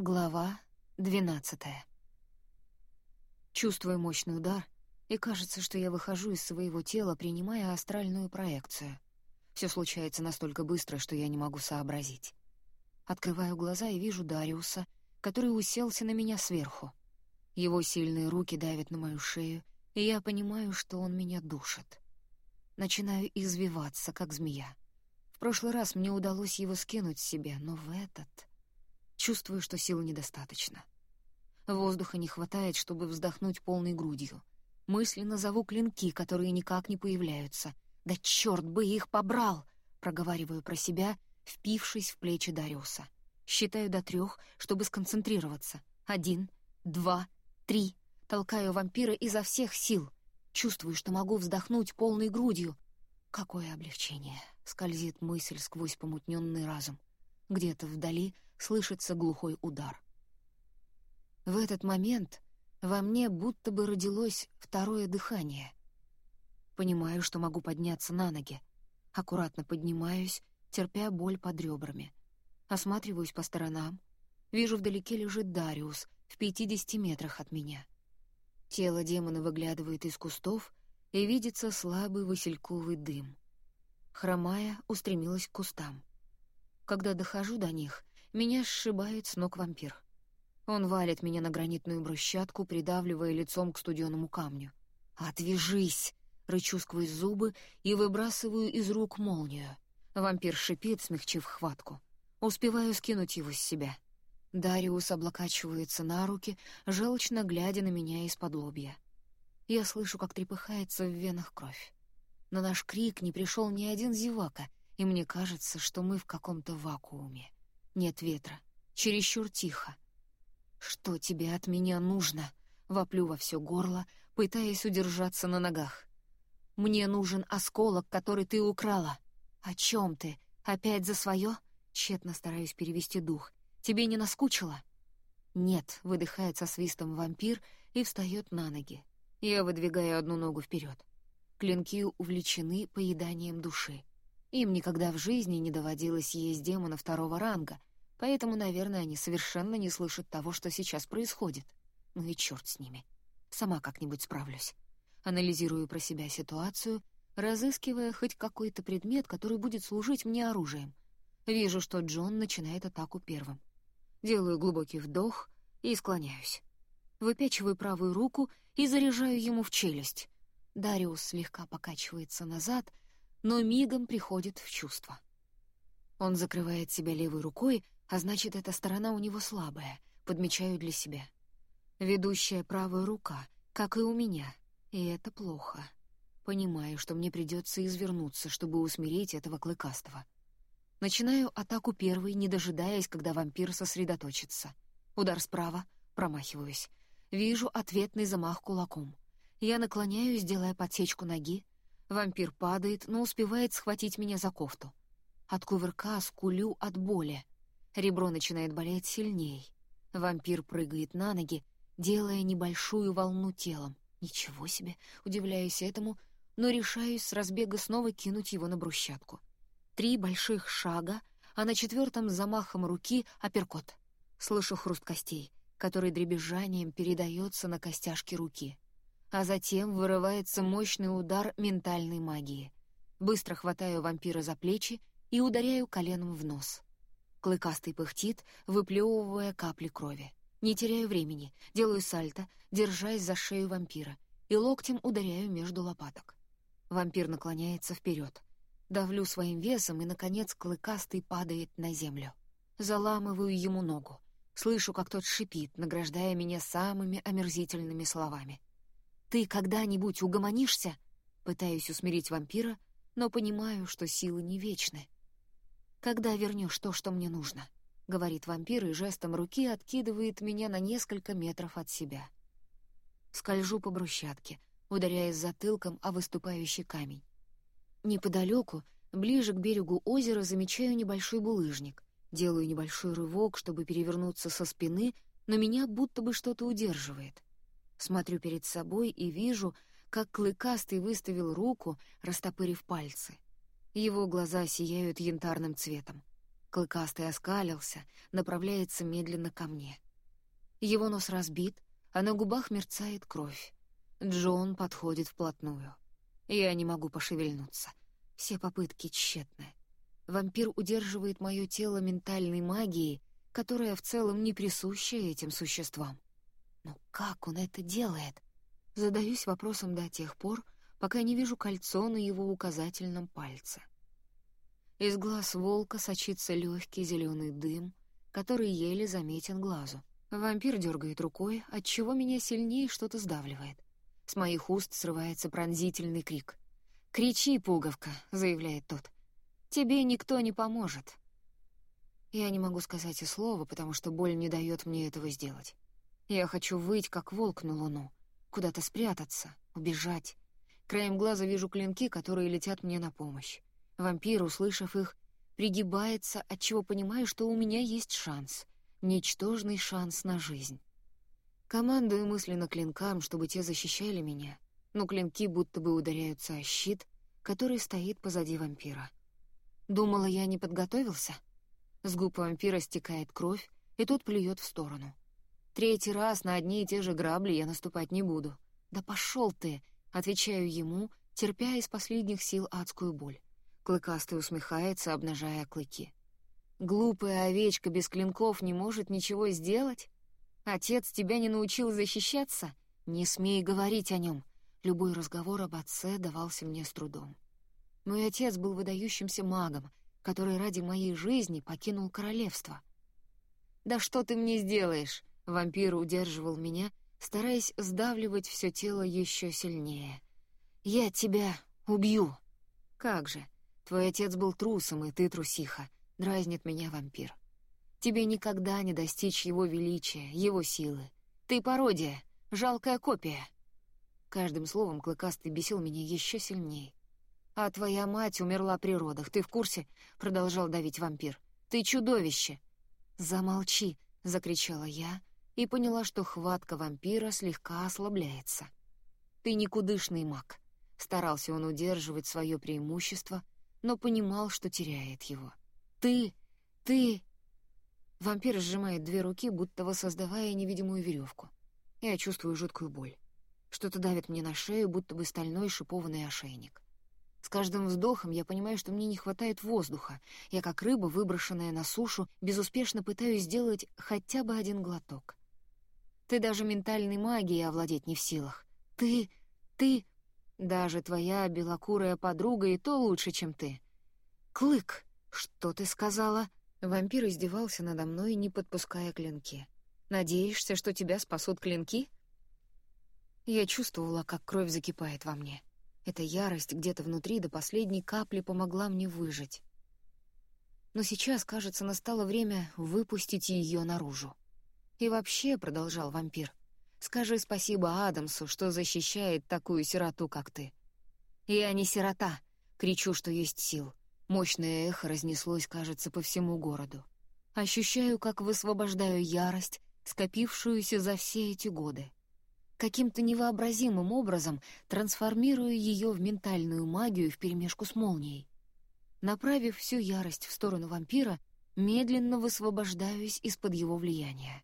Глава двенадцатая. Чувствую мощный удар, и кажется, что я выхожу из своего тела, принимая астральную проекцию. Все случается настолько быстро, что я не могу сообразить. Открываю глаза и вижу Дариуса, который уселся на меня сверху. Его сильные руки давят на мою шею, и я понимаю, что он меня душит. Начинаю извиваться, как змея. В прошлый раз мне удалось его скинуть с себя, но в этот... Чувствую, что сил недостаточно. Воздуха не хватает, чтобы вздохнуть полной грудью. Мысленно зову клинки, которые никак не появляются. «Да черт бы их побрал!» — проговариваю про себя, впившись в плечи Дариуса. Считаю до трех, чтобы сконцентрироваться. Один, два, три. Толкаю вампира изо всех сил. Чувствую, что могу вздохнуть полной грудью. Какое облегчение! Скользит мысль сквозь помутненный разум. Где-то вдали слышится глухой удар. В этот момент во мне будто бы родилось второе дыхание. Понимаю, что могу подняться на ноги. Аккуратно поднимаюсь, терпя боль под ребрами. Осматриваюсь по сторонам. Вижу, вдалеке лежит Дариус, в пятидесяти метрах от меня. Тело демона выглядывает из кустов, и видится слабый васильковый дым. Хромая, устремилась к кустам. Когда дохожу до них, меня сшибает с ног вампир. Он валит меня на гранитную брусчатку, придавливая лицом к студеному камню. «Отвяжись!» — рычу сквозь зубы и выбрасываю из рук молнию. Вампир шипит, смягчив хватку. Успеваю скинуть его с себя. Дариус облокачивается на руки, желчно глядя на меня из-под лобья. Я слышу, как трепыхается в венах кровь. На наш крик не пришел ни один зевака, и мне кажется, что мы в каком-то вакууме. Нет ветра. Чересчур тихо. «Что тебе от меня нужно?» — воплю во все горло, пытаясь удержаться на ногах. «Мне нужен осколок, который ты украла». «О чем ты? Опять за свое?» Тщетно стараюсь перевести дух. «Тебе не наскучило?» «Нет», — выдыхает со свистом вампир и встает на ноги. Я выдвигаю одну ногу вперед. Клинки увлечены поеданием души. Им никогда в жизни не доводилось есть демона второго ранга, Поэтому, наверное, они совершенно не слышат того, что сейчас происходит. Ну и черт с ними. Сама как-нибудь справлюсь. Анализирую про себя ситуацию, разыскивая хоть какой-то предмет, который будет служить мне оружием. Вижу, что Джон начинает атаку первым. Делаю глубокий вдох и склоняюсь. Выпячиваю правую руку и заряжаю ему в челюсть. Дариус слегка покачивается назад, но мигом приходит в чувство. Он закрывает себя левой рукой, а значит, эта сторона у него слабая, подмечаю для себя. Ведущая правая рука, как и у меня, и это плохо. Понимаю, что мне придется извернуться, чтобы усмирить этого клыкастого. Начинаю атаку первой, не дожидаясь, когда вампир сосредоточится. Удар справа, промахиваюсь. Вижу ответный замах кулаком. Я наклоняюсь, делая подсечку ноги. Вампир падает, но успевает схватить меня за кофту. От кувырка скулю от боли. Ребро начинает болеть сильней. Вампир прыгает на ноги, делая небольшую волну телом. Ничего себе, удивляюсь этому, но решаюсь с разбега снова кинуть его на брусчатку. Три больших шага, а на четвертом замахом руки апперкот. Слышу хруст костей, который дребезжанием передается на костяшки руки. А затем вырывается мощный удар ментальной магии. Быстро хватаю вампира за плечи и ударяю коленом в нос. Клыкастый пыхтит, выплевывая капли крови. Не теряю времени, делаю сальто, держась за шею вампира, и локтем ударяю между лопаток. Вампир наклоняется вперед. Давлю своим весом, и, наконец, клыкастый падает на землю. Заламываю ему ногу. Слышу, как тот шипит, награждая меня самыми омерзительными словами. «Ты когда-нибудь угомонишься?» Пытаюсь усмирить вампира, но понимаю, что силы не вечны. «Когда вернешь то, что мне нужно?» — говорит вампир и жестом руки откидывает меня на несколько метров от себя. Скольжу по брусчатке, ударяясь затылком о выступающий камень. Неподалеку, ближе к берегу озера, замечаю небольшой булыжник. Делаю небольшой рывок, чтобы перевернуться со спины, но меня будто бы что-то удерживает. Смотрю перед собой и вижу, как Клыкастый выставил руку, растопырив пальцы — его глаза сияют янтарным цветом. Клыкастый оскалился, направляется медленно ко мне. Его нос разбит, а на губах мерцает кровь. Джон подходит вплотную. Я не могу пошевельнуться. Все попытки тщетны. Вампир удерживает мое тело ментальной магией, которая в целом не присуща этим существам. Но как он это делает? Задаюсь вопросом до тех пор, пока не вижу кольцо на его указательном пальце. Из глаз волка сочится легкий зеленый дым, который еле заметен глазу. Вампир дергает рукой, отчего меня сильнее что-то сдавливает. С моих уст срывается пронзительный крик. «Кричи, пуговка!» — заявляет тот. «Тебе никто не поможет». Я не могу сказать и слова, потому что боль не дает мне этого сделать. Я хочу выть, как волк на луну, куда-то спрятаться, убежать. Краем глаза вижу клинки, которые летят мне на помощь. Вампир, услышав их, пригибается, отчего понимаю, что у меня есть шанс. Ничтожный шанс на жизнь. Командую мысленно клинкам, чтобы те защищали меня, но клинки будто бы ударяются о щит, который стоит позади вампира. Думала, я не подготовился? С губ вампира стекает кровь, и тот плюет в сторону. Третий раз на одни и те же грабли я наступать не буду. «Да пошел ты!» — отвечаю ему, терпя из последних сил адскую боль. Клыкастый усмехается, обнажая клыки. «Глупая овечка без клинков не может ничего сделать? Отец тебя не научил защищаться? Не смей говорить о нем!» Любой разговор об отце давался мне с трудом. Мой отец был выдающимся магом, который ради моей жизни покинул королевство. «Да что ты мне сделаешь?» Вампир удерживал меня, стараясь сдавливать все тело еще сильнее. «Я тебя убью!» «Как же! Твой отец был трусом, и ты трусиха!» — дразнит меня вампир. «Тебе никогда не достичь его величия, его силы. Ты пародия, жалкая копия!» Каждым словом Клыкастый бесил меня еще сильнее. «А твоя мать умерла при родах, ты в курсе?» — продолжал давить вампир. «Ты чудовище!» «Замолчи!» — закричала я, и поняла, что хватка вампира слегка ослабляется. «Ты никудышный маг», — старался он удерживать свое преимущество, но понимал, что теряет его. «Ты! Ты!» Вампир сжимает две руки, будто воссоздавая невидимую веревку. Я чувствую жуткую боль. Что-то давит мне на шею, будто бы стальной шипованный ошейник. С каждым вздохом я понимаю, что мне не хватает воздуха. Я, как рыба, выброшенная на сушу, безуспешно пытаюсь сделать хотя бы один глоток. Ты даже ментальной магией овладеть не в силах. Ты... ты... Даже твоя белокурая подруга и то лучше, чем ты. Клык, что ты сказала? Вампир издевался надо мной, не подпуская клинки. Надеешься, что тебя спасут клинки? Я чувствовала, как кровь закипает во мне. Эта ярость где-то внутри до последней капли помогла мне выжить. Но сейчас, кажется, настало время выпустить ее наружу. «И вообще», — продолжал вампир, — «скажи спасибо Адамсу, что защищает такую сироту, как ты». «Я не сирота», — кричу, что есть сил. Мощное эхо разнеслось, кажется, по всему городу. Ощущаю, как высвобождаю ярость, скопившуюся за все эти годы. Каким-то невообразимым образом трансформирую ее в ментальную магию вперемешку с молнией. Направив всю ярость в сторону вампира, медленно высвобождаюсь из-под его влияния.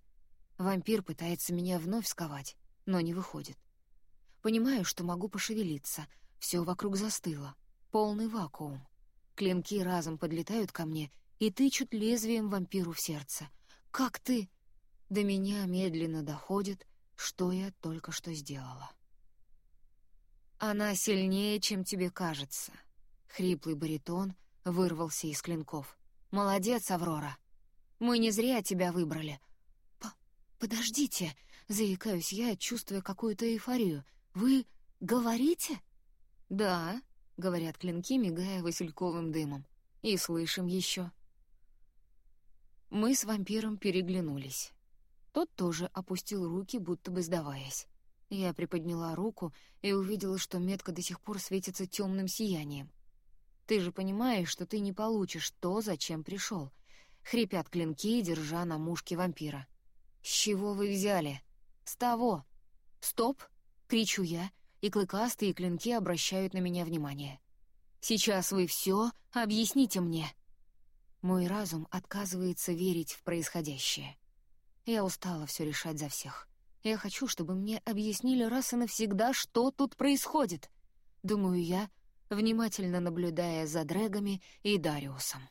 Вампир пытается меня вновь сковать, но не выходит. Понимаю, что могу пошевелиться. Все вокруг застыло. Полный вакуум. Клинки разом подлетают ко мне и тычут лезвием вампиру в сердце. «Как ты?» До меня медленно доходит, что я только что сделала. «Она сильнее, чем тебе кажется», — хриплый баритон вырвался из клинков. «Молодец, Аврора! Мы не зря тебя выбрали. «Подождите!» — заикаюсь я, чувствуя какую-то эйфорию. «Вы говорите?» «Да», — говорят клинки, мигая васильковым дымом. «И слышим еще». Мы с вампиром переглянулись. Тот тоже опустил руки, будто бы сдаваясь. Я приподняла руку и увидела, что метка до сих пор светится темным сиянием. «Ты же понимаешь, что ты не получишь то, зачем пришел», — хрипят клинки, держа на мушке вампира. «С чего вы взяли?» «С того!» «Стоп!» — кричу я, и клыкастые клинки обращают на меня внимание. «Сейчас вы все объясните мне!» Мой разум отказывается верить в происходящее. Я устала все решать за всех. Я хочу, чтобы мне объяснили раз и навсегда, что тут происходит. Думаю я, внимательно наблюдая за Дрэгами и Дариусом.